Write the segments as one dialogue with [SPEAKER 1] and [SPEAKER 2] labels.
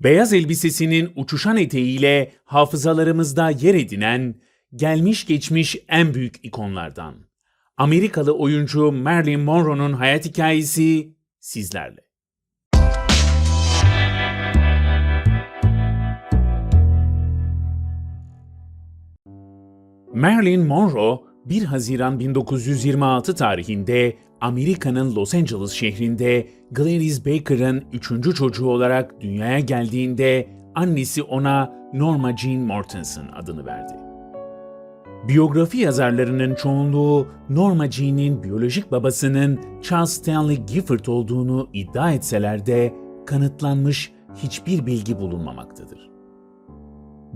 [SPEAKER 1] Beyaz elbisesinin uçuşan eteğiyle hafızalarımızda yer edinen, gelmiş geçmiş en büyük ikonlardan. Amerikalı oyuncu Marilyn Monroe'nun hayat hikayesi sizlerle. Marilyn Monroe 1 Haziran 1926 tarihinde Amerika'nın Los Angeles şehrinde Gladys Baker'ın üçüncü çocuğu olarak dünyaya geldiğinde annesi ona Norma Jean Mortensen adını verdi. Biyografi yazarlarının çoğunluğu Norma Jean'in biyolojik babasının Charles Stanley Gifford olduğunu iddia etseler de kanıtlanmış hiçbir bilgi bulunmamaktadır.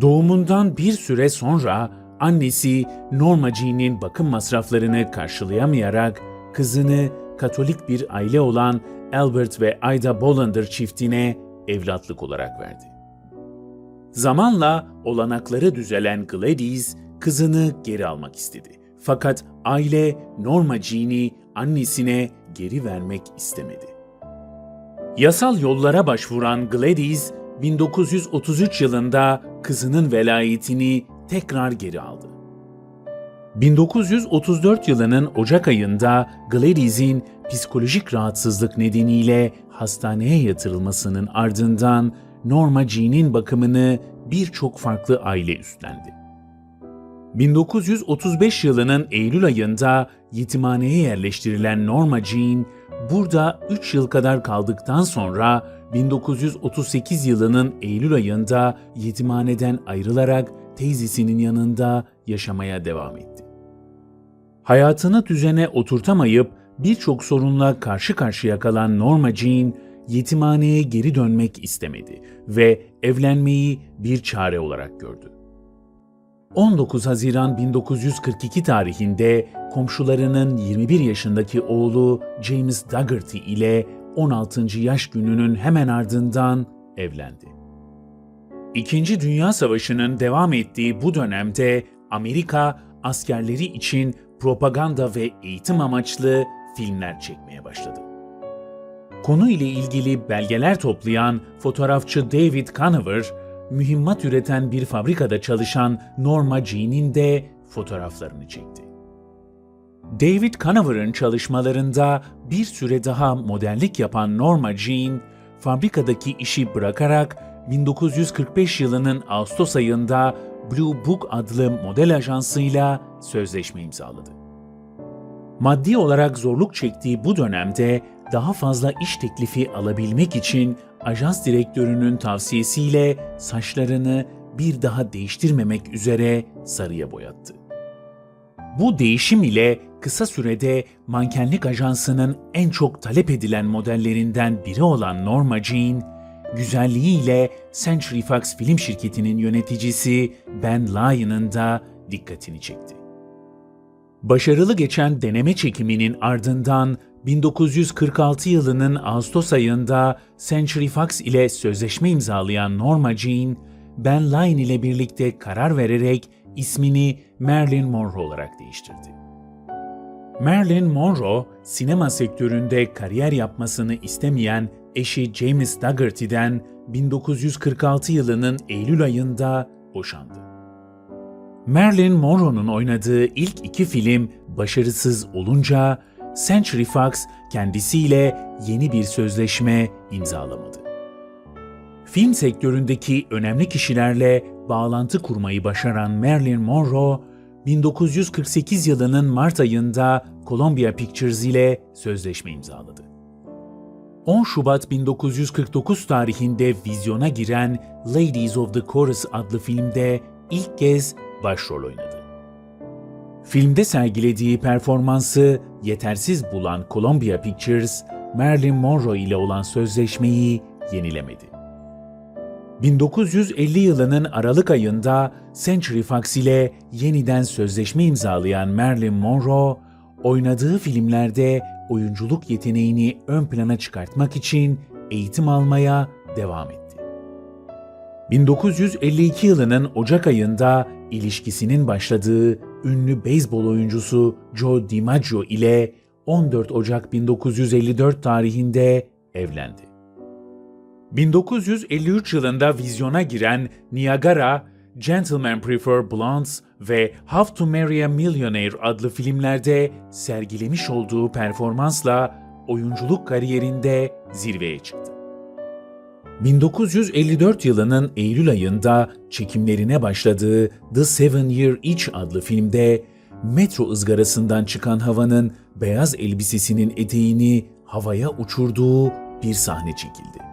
[SPEAKER 1] Doğumundan bir süre sonra annesi Norma Jean'in bakım masraflarını karşılayamayarak kızını Katolik bir aile olan Albert ve Ida Bolander çiftine evlatlık olarak verdi. Zamanla olanakları düzelen Gladys kızını geri almak istedi. Fakat aile Norma Jean'i annesine geri vermek istemedi. Yasal yollara başvuran Gladys, 1933 yılında kızının velayetini tekrar geri aldı. 1934 yılının Ocak ayında Gladys'in psikolojik rahatsızlık nedeniyle hastaneye yatırılmasının ardından Norma Jean'in bakımını birçok farklı aile üstlendi. 1935 yılının Eylül ayında yetimhaneye yerleştirilen Norma Jean, burada 3 yıl kadar kaldıktan sonra 1938 yılının Eylül ayında yetimhaneden ayrılarak teyzesinin yanında yaşamaya devam etti. Hayatını düzene oturtamayıp birçok sorunla karşı karşıya kalan Norma Jean, yetimhaneye geri dönmek istemedi ve evlenmeyi bir çare olarak gördü. 19 Haziran 1942 tarihinde komşularının 21 yaşındaki oğlu James Dougherty ile 16. yaş gününün hemen ardından evlendi. İkinci Dünya Savaşı'nın devam ettiği bu dönemde Amerika askerleri için propaganda ve eğitim amaçlı filmler çekmeye başladı. Konu ile ilgili belgeler toplayan fotoğrafçı David Conover, mühimmat üreten bir fabrikada çalışan Norma Jean'in de fotoğraflarını çekti. David Conover'ın çalışmalarında bir süre daha modellik yapan Norma Jean, fabrikadaki işi bırakarak 1945 yılının Ağustos ayında Blue Book adlı model ajansıyla sözleşme imzaladı. Maddi olarak zorluk çektiği bu dönemde daha fazla iş teklifi alabilmek için ajans direktörünün tavsiyesiyle saçlarını bir daha değiştirmemek üzere sarıya boyattı. Bu değişim ile kısa sürede mankenlik ajansının en çok talep edilen modellerinden biri olan Norma Jean, güzelliğiyle Century Fox film şirketinin yöneticisi Ben Lyon'ın da dikkatini çekti. Başarılı geçen deneme çekiminin ardından 1946 yılının Ağustos ayında Century Fox ile sözleşme imzalayan Norma Jean, Ben Lyon ile birlikte karar vererek ismini Marilyn Monroe olarak değiştirdi. Marilyn Monroe, sinema sektöründe kariyer yapmasını istemeyen eşi James Dougherty'den 1946 yılının Eylül ayında boşandı. Marilyn Monroe'nun oynadığı ilk iki film başarısız olunca Century Fox kendisiyle yeni bir sözleşme imzalamadı. Film sektöründeki önemli kişilerle bağlantı kurmayı başaran Marilyn Monroe, 1948 yılının Mart ayında Columbia Pictures ile sözleşme imzaladı. 10 Şubat 1949 tarihinde vizyona giren Ladies of the Chorus adlı filmde ilk kez başrol oynadı. Filmde sergilediği performansı yetersiz bulan Columbia Pictures, Marilyn Monroe ile olan sözleşmeyi yenilemedi. 1950 yılının Aralık ayında Century Fox ile yeniden sözleşme imzalayan Marilyn Monroe, oynadığı filmlerde oyunculuk yeteneğini ön plana çıkartmak için eğitim almaya devam etti. 1952 yılının Ocak ayında ilişkisinin başladığı ünlü beyzbol oyuncusu Joe DiMaggio ile 14 Ocak 1954 tarihinde evlendi. 1953 yılında vizyona giren Niagara, Gentlemen Prefer Blondes ve How to Marry a Millionaire adlı filmlerde sergilemiş olduğu performansla oyunculuk kariyerinde zirveye çıktı. 1954 yılının Eylül ayında çekimlerine başladığı The Seven Year Itch adlı filmde metro ızgarasından çıkan havanın beyaz elbisesinin eteğini havaya uçurduğu bir sahne çekildi.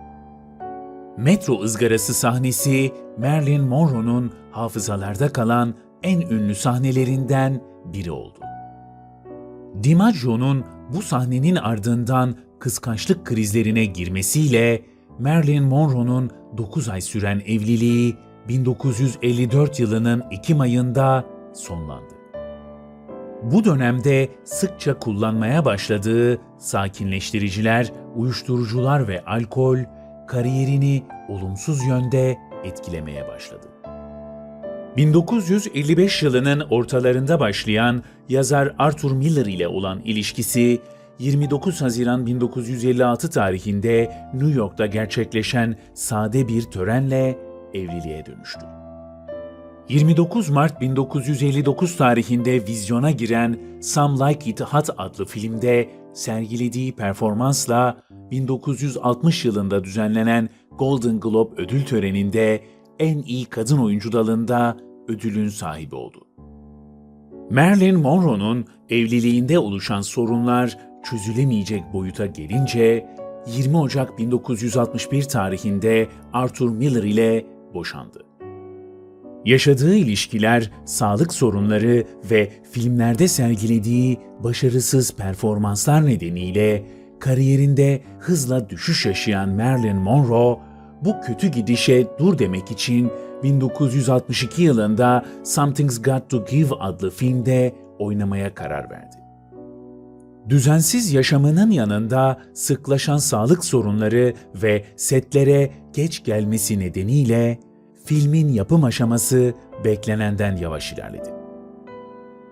[SPEAKER 1] Metro ızgarası sahnesi Marilyn Monroe'nun hafızalarda kalan en ünlü sahnelerinden biri oldu. DiMaggio'nun bu sahnenin ardından kıskançlık krizlerine girmesiyle Marilyn Monroe'nun 9 ay süren evliliği 1954 yılının Ekim ayında sonlandı. Bu dönemde sıkça kullanmaya başladığı sakinleştiriciler, uyuşturucular ve alkol kariyerini olumsuz yönde etkilemeye başladı. 1955 yılının ortalarında başlayan yazar Arthur Miller ile olan ilişkisi 29 Haziran 1956 tarihinde New York'ta gerçekleşen sade bir törenle evliliğe dönüştü. 29 Mart 1959 tarihinde vizyona giren Some Like It Hot adlı filmde sergilediği performansla 1960 yılında düzenlenen Golden Globe ödül töreninde en iyi kadın oyuncu dalında ödülün sahibi oldu. Marilyn Monroe'nun evliliğinde oluşan sorunlar çözülemeyecek boyuta gelince 20 Ocak 1961 tarihinde Arthur Miller ile boşandı. Yaşadığı ilişkiler, sağlık sorunları ve filmlerde sergilediği başarısız performanslar nedeniyle kariyerinde hızla düşüş yaşayan Marilyn Monroe, bu kötü gidişe dur demek için 1962 yılında Something's Got to Give adlı filmde oynamaya karar verdi. Düzensiz yaşamının yanında sıklaşan sağlık sorunları ve setlere geç gelmesi nedeniyle filmin yapım aşaması beklenenden yavaş ilerledi.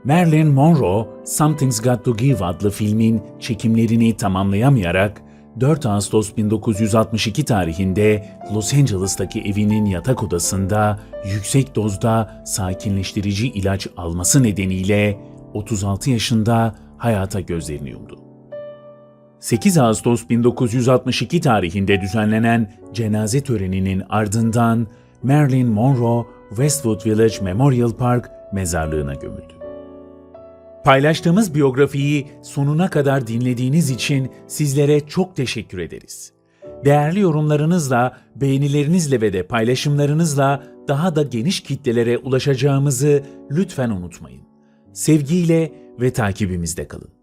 [SPEAKER 1] Marilyn Monroe, Something's Got to Give adlı filmin çekimlerini tamamlayamayarak 4 Ağustos 1962 tarihinde Los Angeles'taki evinin yatak odasında yüksek dozda sakinleştirici ilaç alması nedeniyle 36 yaşında hayata gözlerini yumdu. 8 Ağustos 1962 tarihinde düzenlenen cenaze töreninin ardından Marilyn Monroe Westwood Village Memorial Park mezarlığına gömüldü. Paylaştığımız biyografiyi sonuna kadar dinlediğiniz için sizlere çok teşekkür ederiz. Değerli yorumlarınızla, beğenilerinizle ve de paylaşımlarınızla daha da geniş kitlelere ulaşacağımızı lütfen unutmayın. Sevgiyle ve takibimizde kalın.